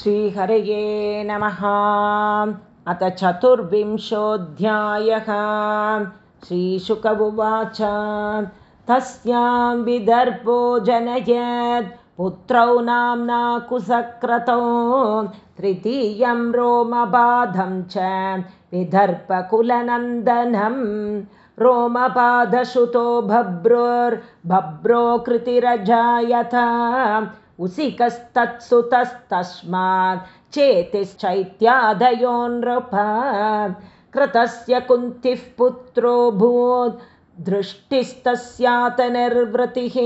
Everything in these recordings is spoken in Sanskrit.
श्रीहरये नमः। अथ चतुर्विंशोऽध्यायः। श्रीशुक उवाच। तस्यां विदर्भो जनयत्। पुत्रौ नाम्ना कुसक्रतौ। तृतीयं रोमबाधं च विदर्पकुलनन्दनं रोमपादशुतो भब्रुर्भब्रो कृतिरजायत उसिकस्तत्सुतस्तस्मात् चेतिश्चैत्यादयो नृप कृतस्य कुन्तिः पुत्रोऽभूत् दृष्टिस्तस्यात निर्वृतिः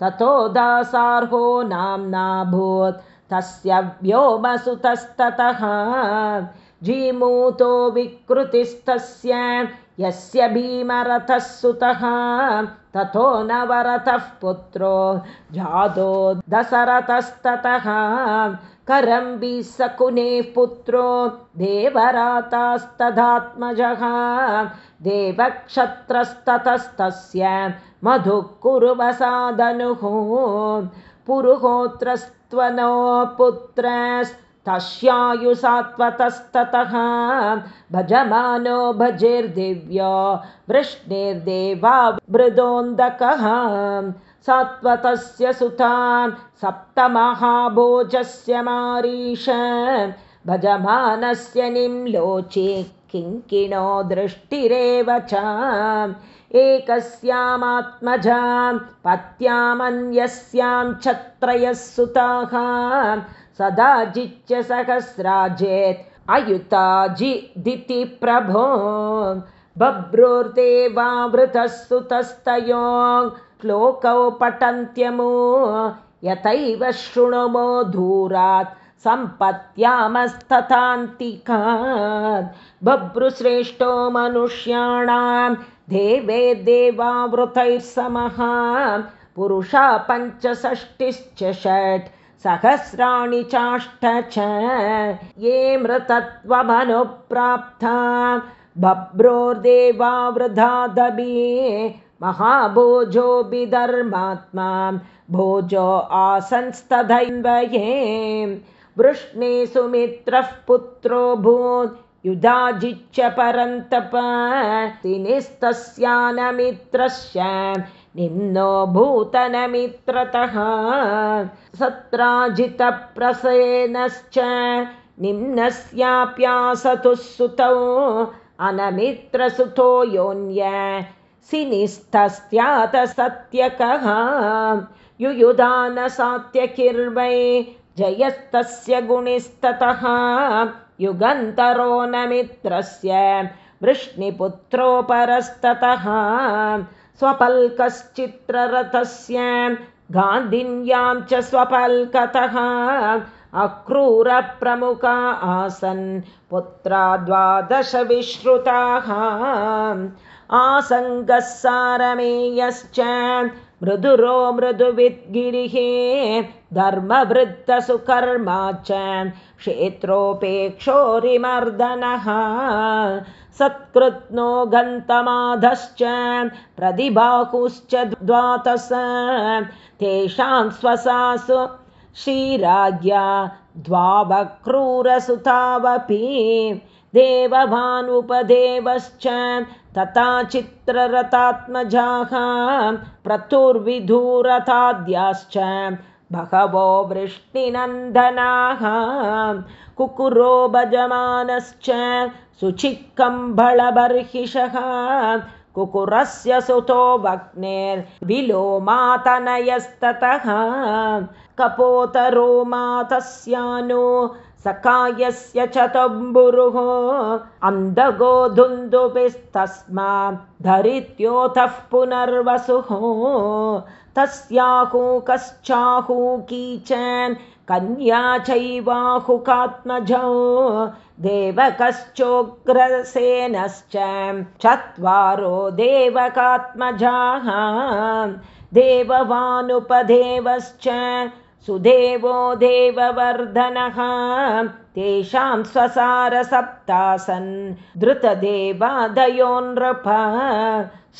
ततो दासार्हो नाम्नाभूत् तस्य व्योमसुतस्ततः जीमूतो विकृतिस्तस्य यस्य भीमरथः सुतः ततो नवरथः पुत्रो। जातो दशरथस्ततः करम्बीसकुनेः पुत्रो। देवरातास्तदात्मजः देवक्षत्रस्ततस्तस्य मधुः कुरुवसादनुः पुरुहोत्रस्त्वनो पुत्रस् तस्यायुसात्वतस्ततः भजमानो भजिर्दिव्यो वृष्णिर्देवा मृदोन्दकः सात्वतस्य सुतां सप्तमहाभोजस्य मारीश भजमानस्य निम्लोचे किङ्किणो दृष्टिरेव च एकस्यामात्मजां पत्यामन्यस्यां छत्रयः सुताः सदाजिच्य सहस्राजेत् अयुताजिदिति प्रभो। बभ्रुर्देवावृतः सुतस्तयो श्लोकौ पठन्त्यमो। यथैव शृणुमो धूरात्। सम्पत्यामस्ततान्तिकात् बभ्रुश्रेष्ठो मनुष्याणां देवे देवावृतैः समः पुरुषा पञ्चषष्टिश्च षट् सहस्राणि चाष्ट च। ये मृतत्वमनुप्राप्ता। बभ्रोर्देवावृधादबी महाभोजोऽभिधर्मात्मा भोजो आसंस्तधैन्वये वृष्णे सुमित्रः पुत्रोऽभूत् युधाजिच्च परन्तप। तिनिस्तस्यानमित्रस्य निम्नो भूतनमित्रतः सत्राजितप्रसेनश्च निम्नस्याप्यासतुः सुतौ अनमित्रसुतो योन्य सिनिस्तस्यात सत्यकः युयुधानसात्यकिर्वै जयस्तस्य गुणिस्ततः युगन्तरो न मित्रस्य वृष्णिपुत्रोपरस्ततः स्वपल्कश्चित्ररथस्य गान्धिन्यां च स्वपल्कतः अक्रूरप्रमुखा आसन् पुत्रा द्वादशविश्रुताः आसङ्गः सारमेयश्च मृदुरो मृदुविद्गिरिः धर्मवृत्तसुकर्मा च क्षेत्रोपेक्षोरिमर्दनः सत्कृत्नो गन्तमाधश्च प्रतिबाहुश्च द्वातस। तेषां स्वसासु श्रीराज्ञा द्वावक्रूरसुतावपि देवभानुपदेवश्च तथा चित्ररथात्मजाः प्रतुर्विधूरथाद्याश्च बहवो वृष्टिनन्दनाः कुकुरो भजमानश्च शुचिक्कम्भळबर्हिषः कुकुरस्य सुतो वग्नेर्विलोमातनयस्ततः कपोतरो मातस्यानो सखायस्य च तम्बुरुः अन्धगो धुन्दुभिस्तस्मा धरित्योतः पुनर्वसुः तस्याहु कश्चाहु कीचन् कन्या चैवाहुकात्मजौ देवकश्चोग्रसेनश्च चत्वारो देवकात्मजाः देववानुपदेवश्च सुदेवो देववर्धनः तेषां स्वसारसप्तासन् धृतदेवादयो नृप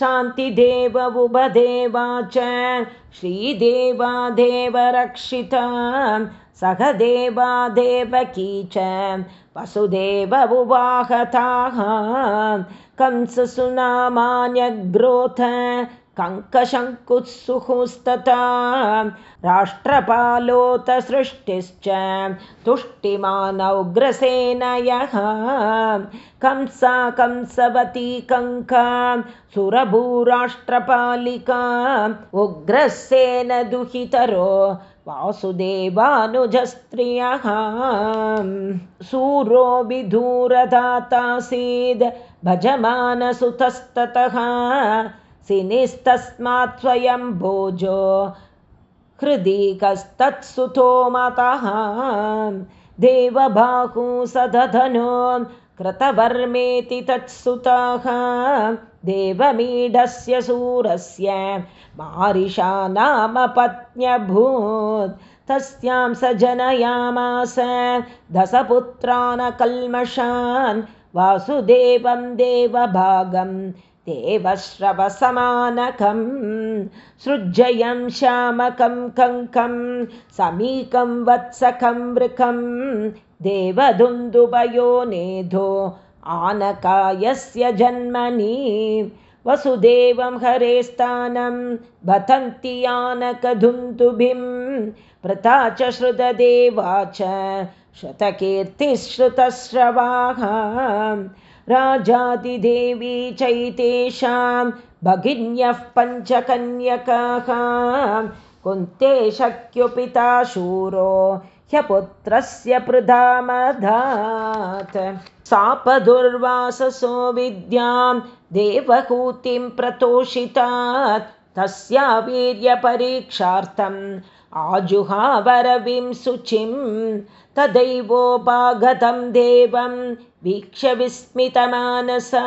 शान्तिदेव उभदेवा च श्रीदेवा देवरक्षिता सह देवा देवकी च वसुदेव उवाहताः कंसुनामान्यग्रोथ कङ्कशङ्कुत्सुहुस्तता राष्ट्रपालोत सृष्टिश्च तुष्टिमानौग्रसेनयः कंसा कंसवती कङ्का सुरभूराष्ट्रपालिका उग्रसेन दुहितरो वासुदेवानुजस्त्रियः सूरो विधूरदातासीद् भजमानसुतस्ततः सिनिस्तस्मात् स्वयं भोजो। हृदि कस्तत्सुतो मतः। देवबाहु सदधनो कृतवर्मेति तत्सुतः। देवमीढस्य सूरस्य मारिषा नाम पत्न्यभूत्। तस्यां स जनयामास दशपुत्रान् वासुदेवं देवभागम् देवश्रवसमानकं सृज्जयं श्यामकं कङ्कं समीकं वत्सकं वृकं देवदुन्दुभयो नेधो आनकायस्य जन्मनि। वसुदेवं हरे स्थानं भतन्ति आनकधुन्दुभिं प्रता च श्रुतदेवा च श्रुतश्रवाः राजादिदेवी चैतेषां भगिन्यः पञ्चकन्यकाः। कुन्ते शक्युपिता शूरो ह्यपुत्रस्य प्रधामधात्। सापदुर्वाससो विद्यां देवहूतिं प्रतोषितात्। तस्या वीर्यपरीक्षार्थम् आजुहावरविं शुचिं। तदैवोपागतं देवं वीक्ष्य विस्मितमानसा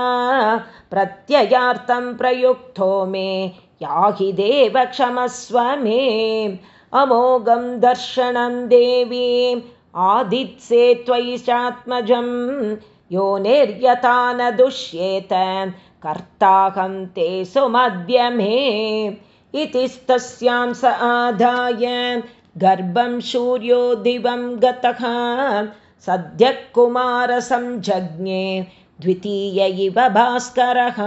प्रत्ययार्थं प्रयुक्तो मे याहि देव क्षमस्व मे। अमोघं दर्शनं देवीम् आदित्से त्वयि चात्मजं यो निर्यता न दुष्येत कर्ताहं ते सुमद्य मे। इति स्तस्यां स आदाय गर्भं सूर्यो दिवं गतः सद्यः कुमारसंजज्ञे द्वितीय इव भास्करः।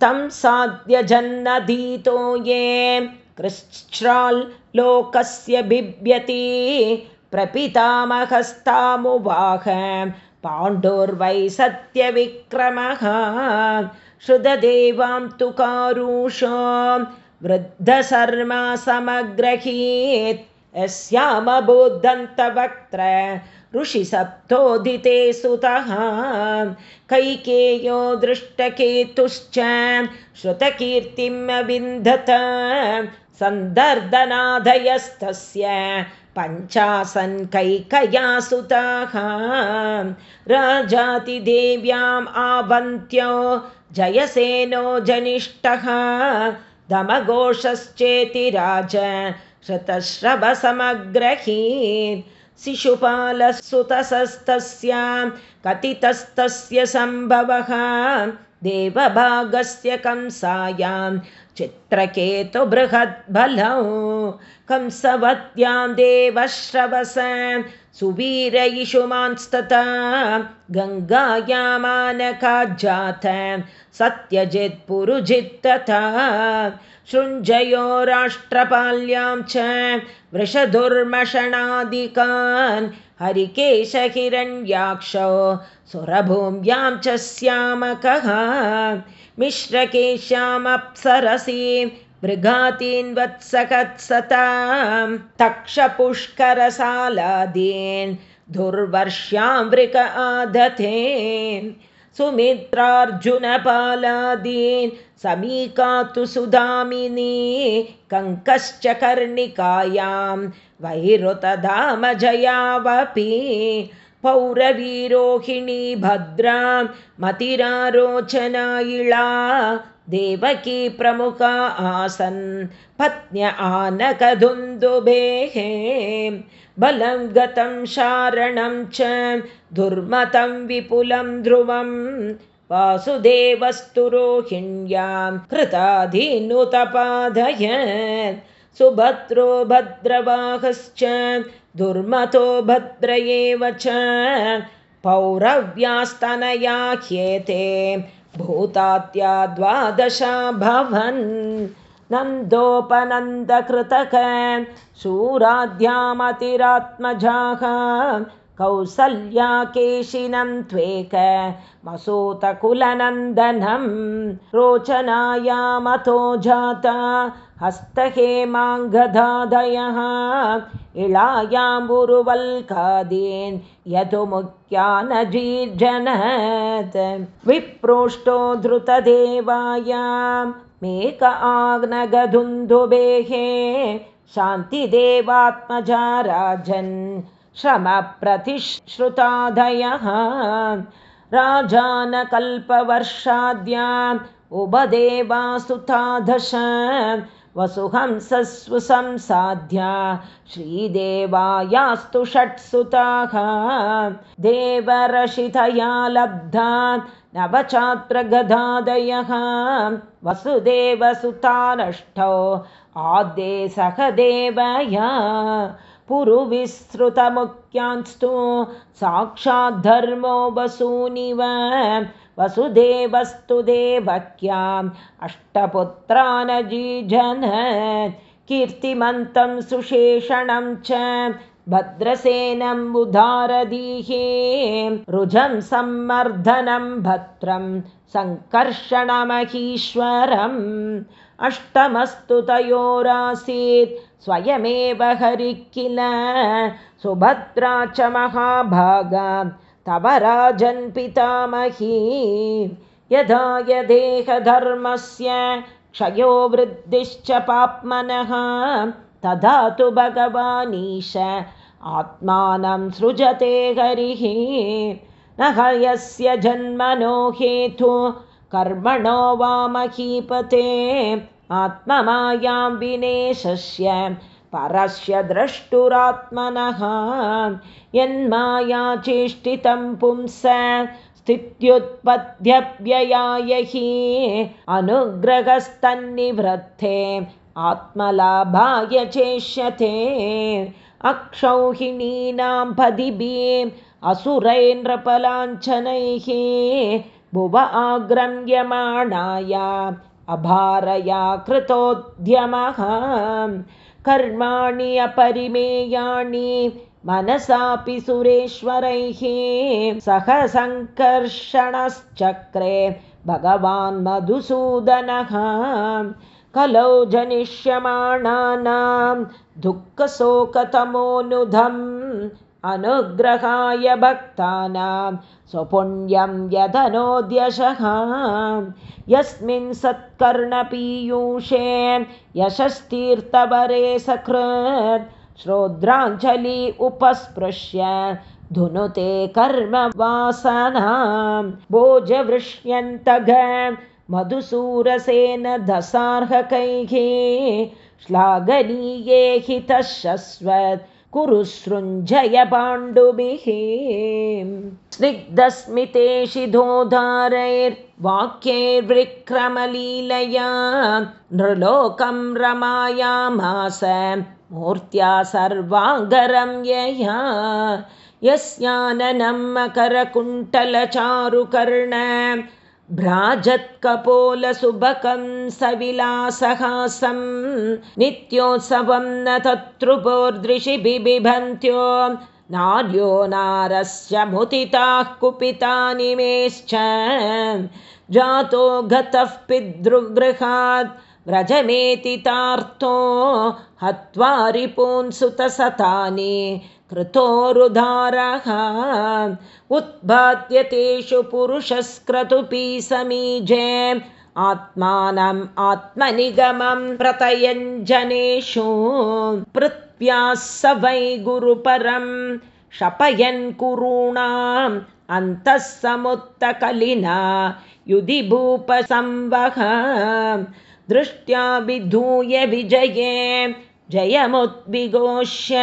तं साध्य जन्नधीतो ये कृच्छ्राल्लोकस्य बिभ्यति प्रपितामहस्तामुवाह पाण्डुर्वै सत्यविक्रमः। श्रुतदेवां तु कारुषो वृद्धशर्मा समग्रहीत्। यस्यामबोद्धन्तवक्त्र ऋषिसप्तोदिते सुतः कैकेयो दृष्टकेतुश्च श्रुतकीर्तिम् अविन्दत सन्दर्दनादयस्तस्य पञ्चासन् कैकया सुताः राजातिदेव्याम् आवन्त्यो जयसेनो जनिष्ठः दमघोषश्चेति राज श्रुतश्रवसमग्रहीन् शिशुपालसुतसस्तस्यां कथितस्तस्य सम्भवः देवभागस्य कंसायां चित्रकेतु बृहद्बलौ कंसवत्यां देवश्रवस सुवीरयिषुमांस्तता गङ्गायामानकाज्जात सत्यजित्पुरुजित्तथा शृञ्जयो राष्ट्रपाल्यां च वृषधुर्मषणादिकान् हरिकेशहिरण्याक्षौ सुरभूम्यां च स्यामकः मिश्रकेश्यामप्सरसि मृगातीन् वत्सकत्सतां तक्षपुष्करसालादीन् दुर्वर्ष्यां वृक आदते सुमित्रार्जुनपालादीन् समीका तु सुधामिनी कङ्कश्च कर्णिकायां वैरुतधामजयावपि पौरवीरोहिणी भद्रां मतिरारोचनायिळा देवकी प्रमुखा आसन् पत्न्य आनकधुन्दुभेः। बलं गतं शारणं च दुर्मतं विपुलं ध्रुवं। वासुदेवस्तु रोहिण्यां कृताधीनुतपादय। सुभद्रो भद्रवाहश्च दुर्मतो भद्र एव च। पौरव्यास्तनया ह्येते भूतात्या भवन् नन्दोपनन्दकृतक शूराद्यामतिरात्मजाः कौसल्या केशिनं त्वेक मसूतकुलनन्दनं रोचनायामतो जाता हस्तहेमाङ्गदादयः इळायाम्बुरुवल्कादीन् यतु मुख्यानजीर्जनत् विप्रोष्टो धृतदेवायां मेक आग्नगधुन्दुबेः शान्तिदेवात्मजा राजन् श्रमप्रतिश्रुतादयः। राजानकल्पवर्षाद्या उभदेवासुतादश वसुहंसस्व संसाध्या श्रीदेवायास्तु षट्सुताः। देवरशितया लब्धा नवचात्रगदादयः वसुदेवसुतानष्टौ आद्ये सह देवया पुरुविसृतमुख्यांस्तु साक्षाद्धर्मो वसूनिव वसुदेवस्तु देवक्याम् अष्टपुत्रानजीजन कीर्तिमन्तं सुशेषणं च भद्रसेनम् उदारदीहे रुजं सम्मर्दनं भद्रं सङ्कर्षणमहीश्वरम् अष्टमस्तु तयोरासीत् स्वयमेव हरि किल सुभद्रा च महाभागा तव राजन्पितामही यदा यदेहधर्मस्य क्षयो वृद्धिश्च पाप्मनः तदा तु भगवानीश आत्मानं सृजते हरिः। न हयस्य जन्मनो हेतु कर्मणो वा महीपते आत्ममायां विनेशस्य परस्य द्रष्टुरात्मनः। यन्माया चेष्टितं पुंस स्थित्युत्पद्यव्ययाय हि अनुग्रहस्तन्निवृत्ते आत्मलाभाय चेष्यते। अक्षौहिणीनां पदिभिः असुरैन्द्रपलाञ्छनैः भुव आग्रम्यमाणाया अभारया कृतोद्यमः कर्माणि अपरिमेयाणि मनसापि सुरेश्वरैः। सह सङ्कर्षणश्चक्रे भगवान् मधुसूदनः। कलौ जनिष्यमाणानां दुःखशोकतमोऽनुधम् अनुग्रहाय भक्तानां स्वपुण्यं यदनोद्यशः यस्मिन् सत्कर्णपीयूषे यशस्तीर्थवरे सकृत् श्रोद्राञ्जलि उपस्पृश्य धुनुते कर्म वासनां भोजवृष्यन्तघ मधुसूरसेन दसार्हकैः श्लाघनीये हितः शश्वत् कुरु सृञ्जय पाण्डुभिः स्निग्धस्मितेशिधोधारैर्वाक्यैर्विक्रमलीलया नृलोकं रमायामास मूर्त्या सर्वाङ्गरं यया। यस्याननं मकरकुण्टलचारुकर्ण भ्राजत्कपोलसुभकं सविलासहासं नित्योत्सवं न तत्रुपोर्दृशि बिबिभन्त्यो नार्यो नारस्य मुदिताः कुपितानिमेश्च जातो गतः पितृगृहात् व्रजमेतितार्थो हत्वा रिपून्सुतसतानि कृतोरुधारः। उत्पाद्यतेषु पुरुषस्क्रतुपि समीजे आत्मानम् आत्मनिगमं प्रतयञ्जनेषु। पृथ्व्याः स वै गुरुपरं शपयन् कुरूणाम्। अन्तः समुत्तकलिना युधि भूपसंवह दृष्ट्या विधूय विजये जयमुद्विघोष्य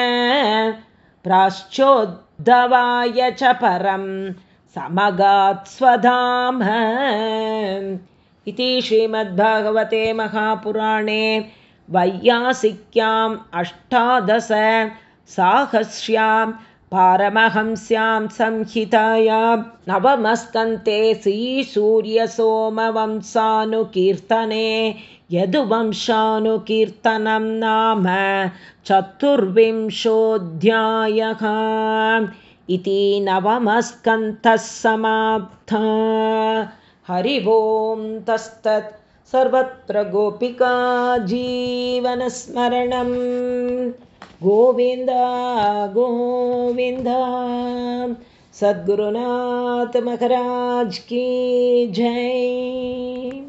प्राश्चोद्धवाय च परं समगात् स्वधाम। इति श्रीमद्भागवते महापुराणे वैयासिक्याम् अष्टादश साहस्र्यां पारमहंस्यां संहितायां नवमस्कन्ते श्रीसूर्यसोमवंशानुकीर्तने यदुवंशानुकीर्तनं नाम चतुर्विंशोऽध्यायः इति नवमस्कन्धः समाप्ता। हरि ओं तस्तत्। सर्वत्र गोपिका जीवनस्मरणं। गोविन्द गोविन्द। सद्गुरुनाथमहराज की जय